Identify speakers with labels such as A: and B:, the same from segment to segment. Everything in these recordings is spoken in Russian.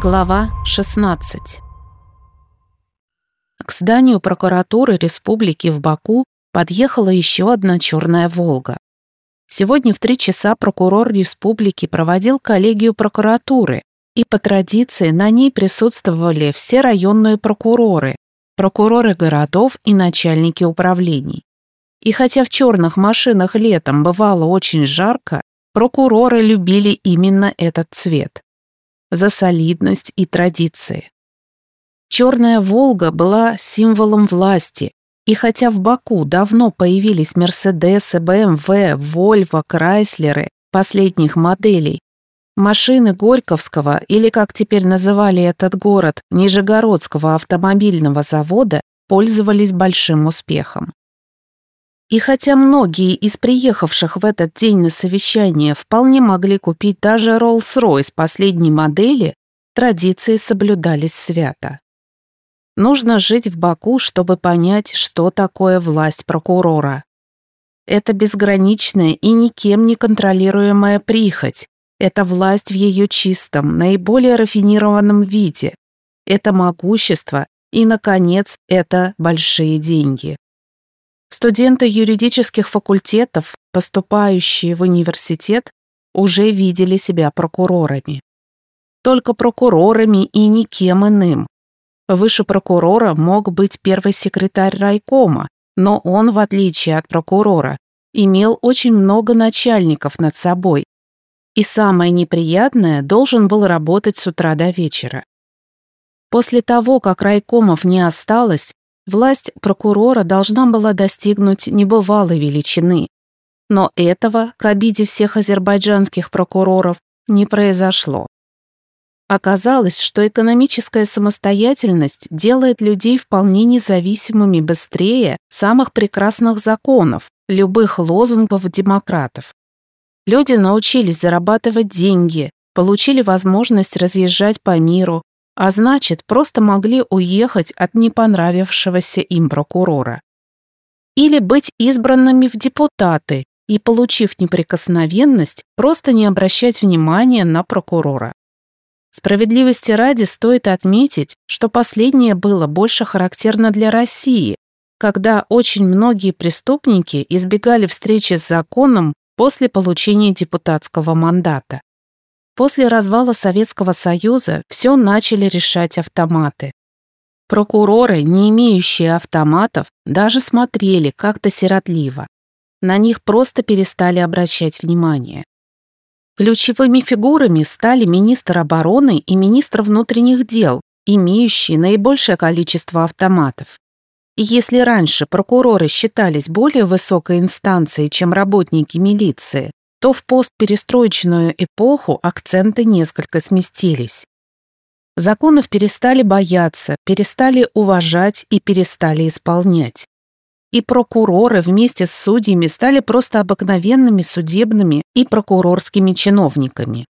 A: Глава 16 К зданию прокуратуры республики в Баку подъехала еще одна черная «Волга». Сегодня в три часа прокурор республики проводил коллегию прокуратуры, и по традиции на ней присутствовали все районные прокуроры, прокуроры городов и начальники управлений. И хотя в черных машинах летом бывало очень жарко, прокуроры любили именно этот цвет за солидность и традиции. Черная «Волга» была символом власти, и хотя в Баку давно появились Мерседесы, БМВ, Вольво, Крайслеры последних моделей, машины Горьковского, или как теперь называли этот город, Нижегородского автомобильного завода, пользовались большим успехом. И хотя многие из приехавших в этот день на совещание вполне могли купить даже Rolls-Royce последней модели, традиции соблюдались свято. Нужно жить в Баку, чтобы понять, что такое власть прокурора. Это безграничная и никем не контролируемая прихоть. Это власть в ее чистом, наиболее рафинированном виде. Это могущество и, наконец, это большие деньги. Студенты юридических факультетов, поступающие в университет, уже видели себя прокурорами. Только прокурорами и никем иным. Выше прокурора мог быть первый секретарь райкома, но он, в отличие от прокурора, имел очень много начальников над собой. И самое неприятное, должен был работать с утра до вечера. После того, как райкомов не осталось, Власть прокурора должна была достигнуть небывалой величины. Но этого, к обиде всех азербайджанских прокуроров, не произошло. Оказалось, что экономическая самостоятельность делает людей вполне независимыми быстрее самых прекрасных законов, любых лозунгов демократов. Люди научились зарабатывать деньги, получили возможность разъезжать по миру, а значит, просто могли уехать от непонравившегося им прокурора. Или быть избранными в депутаты и, получив неприкосновенность, просто не обращать внимания на прокурора. Справедливости ради стоит отметить, что последнее было больше характерно для России, когда очень многие преступники избегали встречи с законом после получения депутатского мандата. После развала Советского Союза все начали решать автоматы. Прокуроры, не имеющие автоматов, даже смотрели как-то сиротливо. На них просто перестали обращать внимание. Ключевыми фигурами стали министр обороны и министр внутренних дел, имеющие наибольшее количество автоматов. И если раньше прокуроры считались более высокой инстанцией, чем работники милиции, то в постперестроечную эпоху акценты несколько сместились. Законов перестали бояться, перестали уважать и перестали исполнять. И прокуроры вместе с судьями стали просто обыкновенными судебными и прокурорскими чиновниками.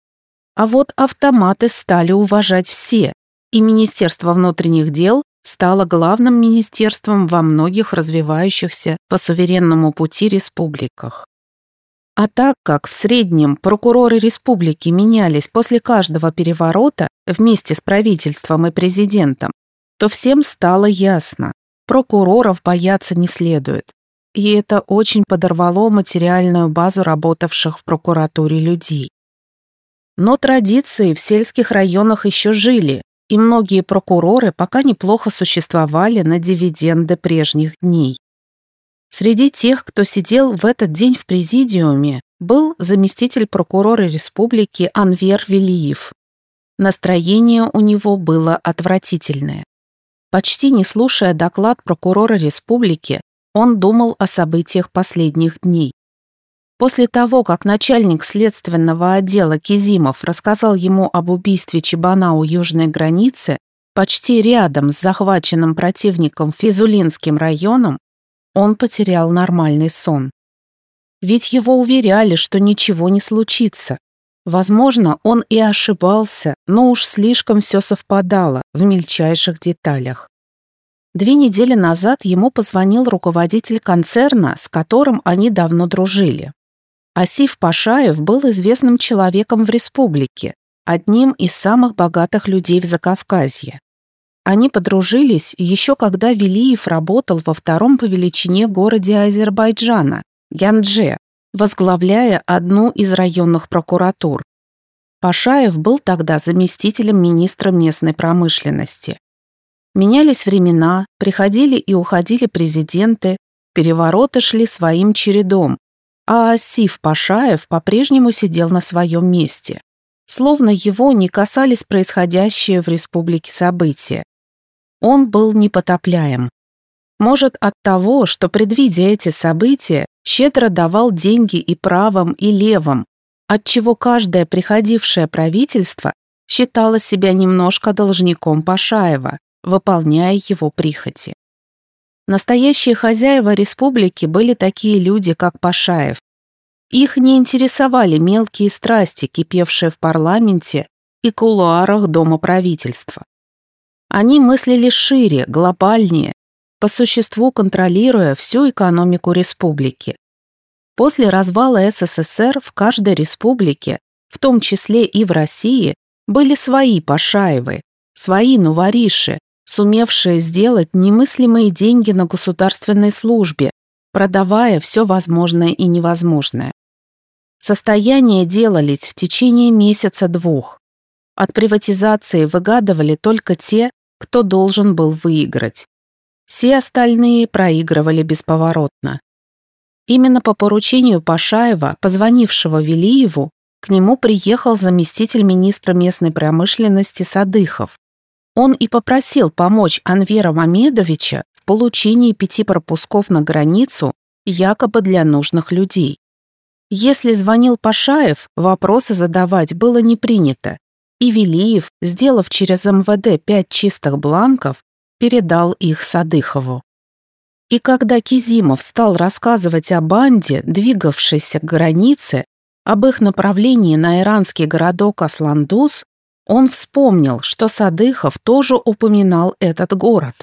A: А вот автоматы стали уважать все, и Министерство внутренних дел стало главным министерством во многих развивающихся по суверенному пути республиках. А так как в среднем прокуроры республики менялись после каждого переворота вместе с правительством и президентом, то всем стало ясно, прокуроров бояться не следует. И это очень подорвало материальную базу работавших в прокуратуре людей. Но традиции в сельских районах еще жили, и многие прокуроры пока неплохо существовали на дивиденды прежних дней. Среди тех, кто сидел в этот день в президиуме, был заместитель прокурора республики Анвер Велиев. Настроение у него было отвратительное. Почти не слушая доклад прокурора республики, он думал о событиях последних дней. После того, как начальник следственного отдела Кизимов рассказал ему об убийстве Чебана у южной границы, почти рядом с захваченным противником Физулинским районом, он потерял нормальный сон. Ведь его уверяли, что ничего не случится. Возможно, он и ошибался, но уж слишком все совпадало в мельчайших деталях. Две недели назад ему позвонил руководитель концерна, с которым они давно дружили. Асиф Пашаев был известным человеком в республике, одним из самых богатых людей в Закавказье. Они подружились еще когда Велиев работал во втором по величине городе Азербайджана, Гяндже, возглавляя одну из районных прокуратур. Пашаев был тогда заместителем министра местной промышленности. Менялись времена, приходили и уходили президенты, перевороты шли своим чередом, а Асиф Пашаев по-прежнему сидел на своем месте. Словно его не касались происходящие в республике события. Он был непотопляем. Может, от того, что, предвидя эти события, щедро давал деньги и правым, и левым, отчего каждое приходившее правительство считало себя немножко должником Пашаева, выполняя его прихоти. Настоящие хозяева республики были такие люди, как Пашаев. Их не интересовали мелкие страсти, кипевшие в парламенте и кулуарах Дома правительства. Они мыслили шире, глобальнее, по существу контролируя всю экономику республики. После развала СССР в каждой республике, в том числе и в России, были свои Пашаевы, свои нувориши, сумевшие сделать немыслимые деньги на государственной службе, продавая все возможное и невозможное. Состояния делались в течение месяца-двух. От приватизации выгадывали только те, кто должен был выиграть. Все остальные проигрывали бесповоротно. Именно по поручению Пашаева, позвонившего Велиеву, к нему приехал заместитель министра местной промышленности Садыхов. Он и попросил помочь Анвера Мамедовича в получении пяти пропусков на границу якобы для нужных людей. Если звонил Пашаев, вопросы задавать было не принято, и Велиев, сделав через МВД пять чистых бланков, передал их Садыхову. И когда Кизимов стал рассказывать о банде, двигавшейся к границе, об их направлении на иранский городок Асландус, он вспомнил, что Садыхов тоже упоминал этот город.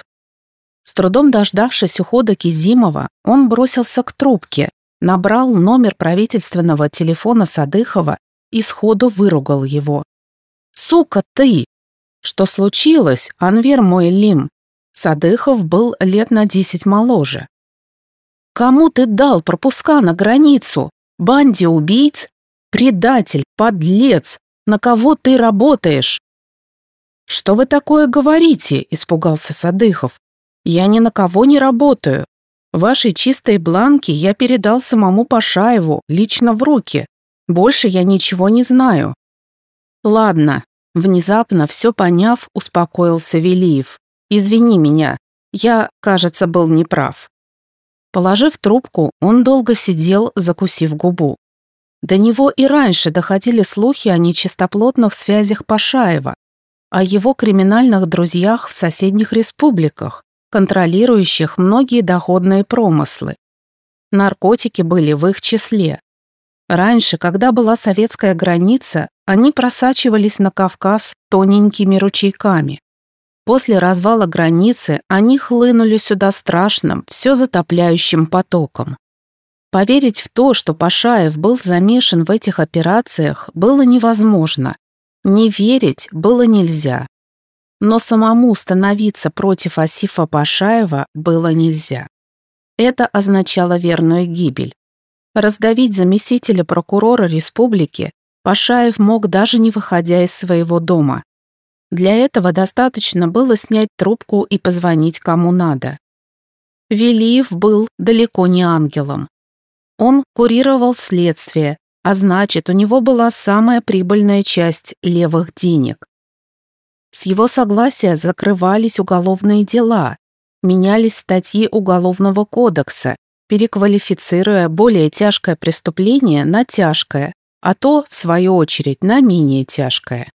A: С трудом дождавшись ухода Кизимова, он бросился к трубке, набрал номер правительственного телефона Садыхова и сходу выругал его. «Сука ты!» «Что случилось, Анвер мой Лим?» Садыхов был лет на десять моложе. «Кому ты дал пропуска на границу? Банде убийц? Предатель, подлец! На кого ты работаешь?» «Что вы такое говорите?» – испугался Садыхов. «Я ни на кого не работаю. Ваши чистые бланки я передал самому Пашаеву, лично в руки. Больше я ничего не знаю». «Ладно», – внезапно все поняв, успокоился Велиев. Извини меня, я, кажется, был неправ». Положив трубку, он долго сидел, закусив губу. До него и раньше доходили слухи о нечистоплотных связях Пашаева, о его криминальных друзьях в соседних республиках, контролирующих многие доходные промыслы. Наркотики были в их числе. Раньше, когда была советская граница, они просачивались на Кавказ тоненькими ручейками. После развала границы они хлынули сюда страшным, все затопляющим потоком. Поверить в то, что Пашаев был замешан в этих операциях, было невозможно. Не верить было нельзя. Но самому становиться против Асифа Пашаева было нельзя. Это означало верную гибель. Раздавить заместителя прокурора республики Пашаев мог даже не выходя из своего дома. Для этого достаточно было снять трубку и позвонить кому надо. Велиев был далеко не ангелом. Он курировал следствие, а значит, у него была самая прибыльная часть левых денег. С его согласия закрывались уголовные дела, менялись статьи Уголовного кодекса, переквалифицируя более тяжкое преступление на тяжкое, а то, в свою очередь, на менее тяжкое.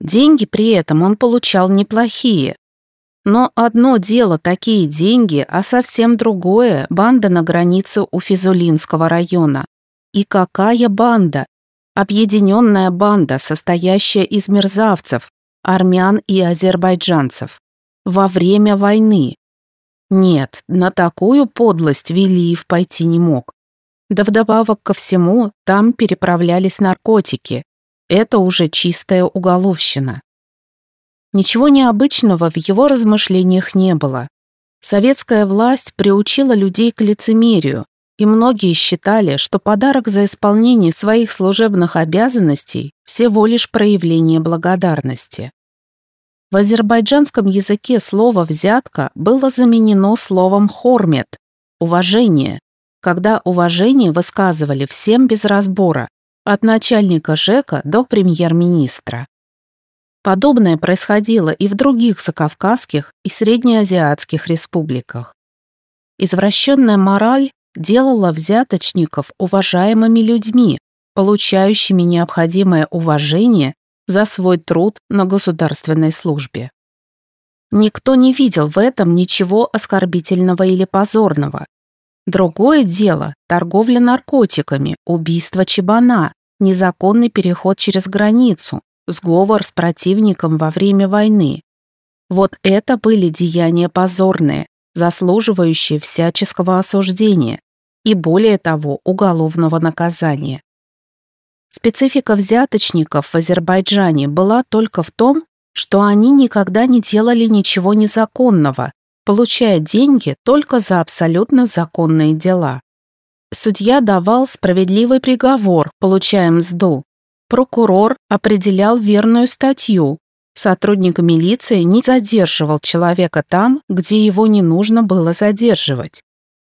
A: Деньги при этом он получал неплохие. Но одно дело такие деньги, а совсем другое – банда на границу у Физулинского района. И какая банда? Объединенная банда, состоящая из мерзавцев, армян и азербайджанцев. Во время войны. Нет, на такую подлость Велиев пойти не мог. Да вдобавок ко всему, там переправлялись наркотики, Это уже чистая уголовщина. Ничего необычного в его размышлениях не было. Советская власть приучила людей к лицемерию, и многие считали, что подарок за исполнение своих служебных обязанностей всего лишь проявление благодарности. В азербайджанском языке слово «взятка» было заменено словом «хормет» – «уважение», когда уважение высказывали всем без разбора, от начальника ЖЭКа до премьер-министра. Подобное происходило и в других закавказских и среднеазиатских республиках. Извращенная мораль делала взяточников уважаемыми людьми, получающими необходимое уважение за свой труд на государственной службе. Никто не видел в этом ничего оскорбительного или позорного. Другое дело – торговля наркотиками, убийство чебана, незаконный переход через границу, сговор с противником во время войны. Вот это были деяния позорные, заслуживающие всяческого осуждения и, более того, уголовного наказания. Специфика взяточников в Азербайджане была только в том, что они никогда не делали ничего незаконного, получая деньги только за абсолютно законные дела. Судья давал справедливый приговор, получая мзду. Прокурор определял верную статью. Сотрудник милиции не задерживал человека там, где его не нужно было задерживать.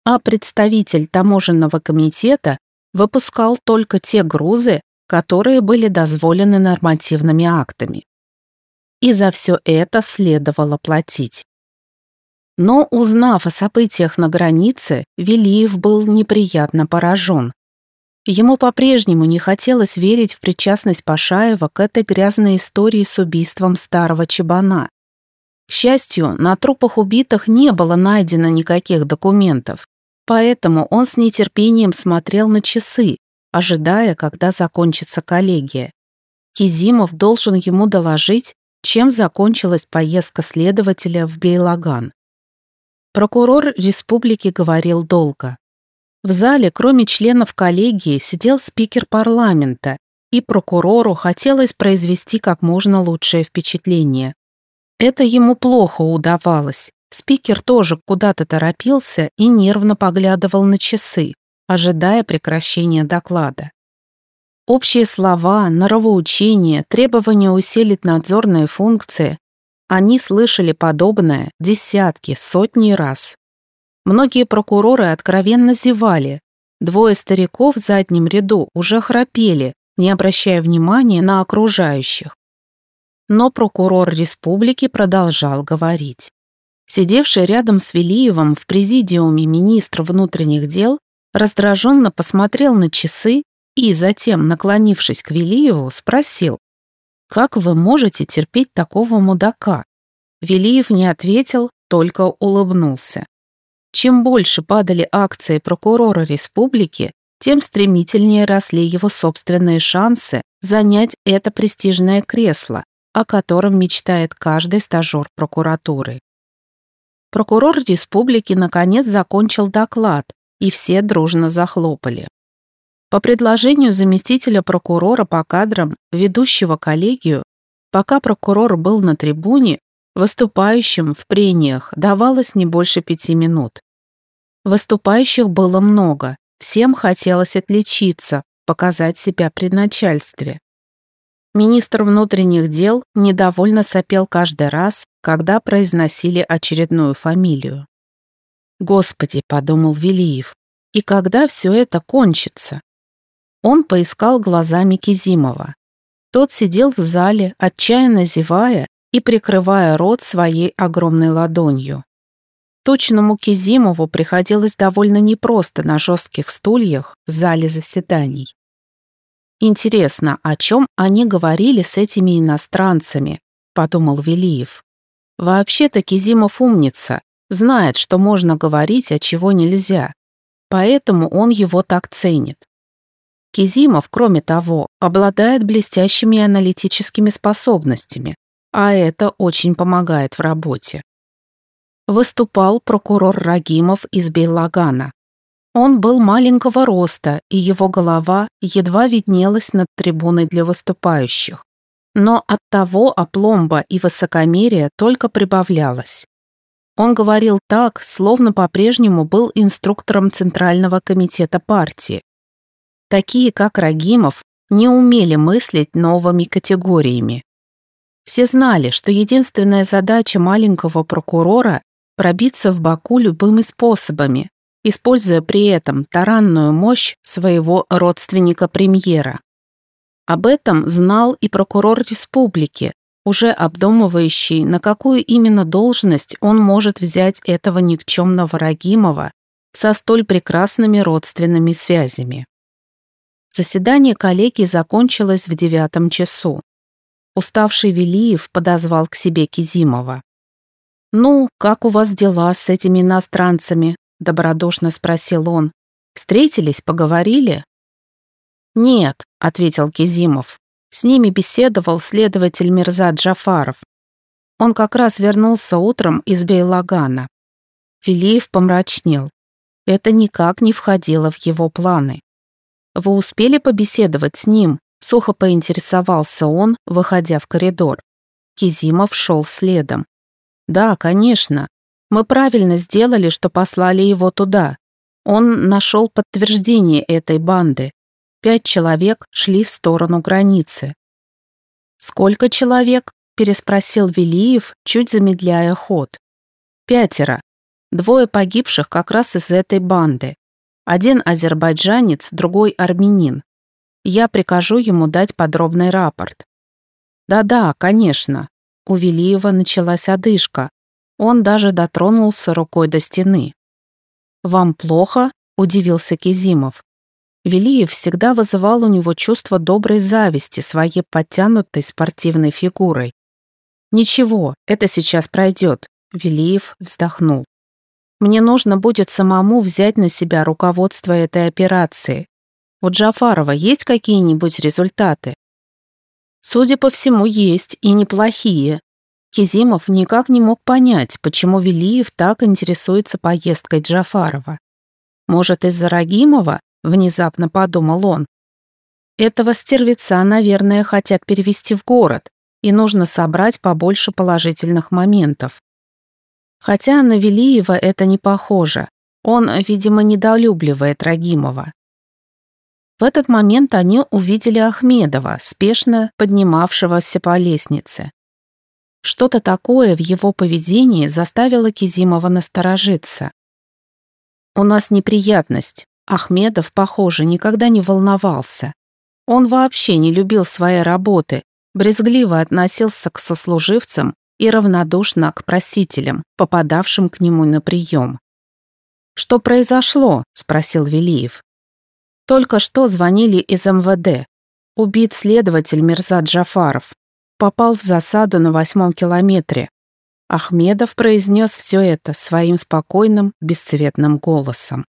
A: А представитель таможенного комитета выпускал только те грузы, которые были дозволены нормативными актами. И за все это следовало платить. Но, узнав о событиях на границе, Велиев был неприятно поражен. Ему по-прежнему не хотелось верить в причастность Пашаева к этой грязной истории с убийством старого чебана. К счастью, на трупах убитых не было найдено никаких документов, поэтому он с нетерпением смотрел на часы, ожидая, когда закончится коллегия. Кизимов должен ему доложить, чем закончилась поездка следователя в Бейлаган. Прокурор республики говорил долго. В зале, кроме членов коллегии, сидел спикер парламента, и прокурору хотелось произвести как можно лучшее впечатление. Это ему плохо удавалось. Спикер тоже куда-то торопился и нервно поглядывал на часы ожидая прекращения доклада. Общие слова, норовоучения, требования усилить надзорные функции – они слышали подобное десятки, сотни раз. Многие прокуроры откровенно зевали. Двое стариков в заднем ряду уже храпели, не обращая внимания на окружающих. Но прокурор республики продолжал говорить. Сидевший рядом с Велиевым в президиуме министр внутренних дел раздраженно посмотрел на часы и затем, наклонившись к Велиеву, спросил, «Как вы можете терпеть такого мудака?» Велиев не ответил, только улыбнулся. Чем больше падали акции прокурора республики, тем стремительнее росли его собственные шансы занять это престижное кресло, о котором мечтает каждый стажер прокуратуры. Прокурор республики наконец закончил доклад, и все дружно захлопали. По предложению заместителя прокурора по кадрам, ведущего коллегию, пока прокурор был на трибуне, выступающим в прениях давалось не больше пяти минут. Выступающих было много, всем хотелось отличиться, показать себя при начальстве. Министр внутренних дел недовольно сопел каждый раз, когда произносили очередную фамилию. «Господи», — подумал Велиев, — «и когда все это кончится?» Он поискал глазами Кизимова. Тот сидел в зале, отчаянно зевая и прикрывая рот своей огромной ладонью. Точному Кизимову приходилось довольно непросто на жестких стульях в зале заседаний. «Интересно, о чем они говорили с этими иностранцами?» – подумал Велиев. «Вообще-то Кизимов умница, знает, что можно говорить, а чего нельзя. Поэтому он его так ценит. Кизимов, кроме того, обладает блестящими аналитическими способностями, а это очень помогает в работе. Выступал прокурор Рагимов из Бейлагана. Он был маленького роста, и его голова едва виднелась над трибуной для выступающих. Но от того опломба и высокомерия только прибавлялось. Он говорил так, словно по-прежнему был инструктором Центрального комитета партии. Такие, как Рагимов, не умели мыслить новыми категориями. Все знали, что единственная задача маленького прокурора – пробиться в Баку любыми способами, используя при этом таранную мощь своего родственника-премьера. Об этом знал и прокурор республики, уже обдумывающий, на какую именно должность он может взять этого никчемного Рагимова со столь прекрасными родственными связями. Заседание коллегии закончилось в девятом часу. Уставший Велиев подозвал к себе Кизимова. «Ну, как у вас дела с этими иностранцами?» – добродушно спросил он. «Встретились, поговорили?» «Нет», – ответил Кизимов. «С ними беседовал следователь Мирза Джафаров. Он как раз вернулся утром из Бейлагана». Велиев помрачнел. Это никак не входило в его планы. «Вы успели побеседовать с ним?» – сухо поинтересовался он, выходя в коридор. Кизимов шел следом. «Да, конечно. Мы правильно сделали, что послали его туда. Он нашел подтверждение этой банды. Пять человек шли в сторону границы. «Сколько человек?» – переспросил Велиев, чуть замедляя ход. «Пятеро. Двое погибших как раз из этой банды. Один азербайджанец, другой армянин. Я прикажу ему дать подробный рапорт». «Да-да, конечно». У Велиева началась одышка, он даже дотронулся рукой до стены. «Вам плохо?» – удивился Кизимов. Велиев всегда вызывал у него чувство доброй зависти своей подтянутой спортивной фигурой. «Ничего, это сейчас пройдет», – Велиев вздохнул. «Мне нужно будет самому взять на себя руководство этой операции. У Джафарова есть какие-нибудь результаты?» «Судя по всему, есть, и неплохие», Кизимов никак не мог понять, почему Велиев так интересуется поездкой Джафарова. Может, из-за Рагимова, внезапно подумал он. Этого стервеца, наверное, хотят перевести в город, и нужно собрать побольше положительных моментов. Хотя на Велиева это не похоже. Он, видимо, недолюбливает Рагимова. В этот момент они увидели Ахмедова, спешно поднимавшегося по лестнице. Что-то такое в его поведении заставило Кизимова насторожиться. «У нас неприятность. Ахмедов, похоже, никогда не волновался. Он вообще не любил своей работы, брезгливо относился к сослуживцам и равнодушно к просителям, попадавшим к нему на прием. «Что произошло?» – спросил Велиев. «Только что звонили из МВД. Убит следователь Мирза Джафаров попал в засаду на восьмом километре. Ахмедов произнес все это своим спокойным, бесцветным голосом.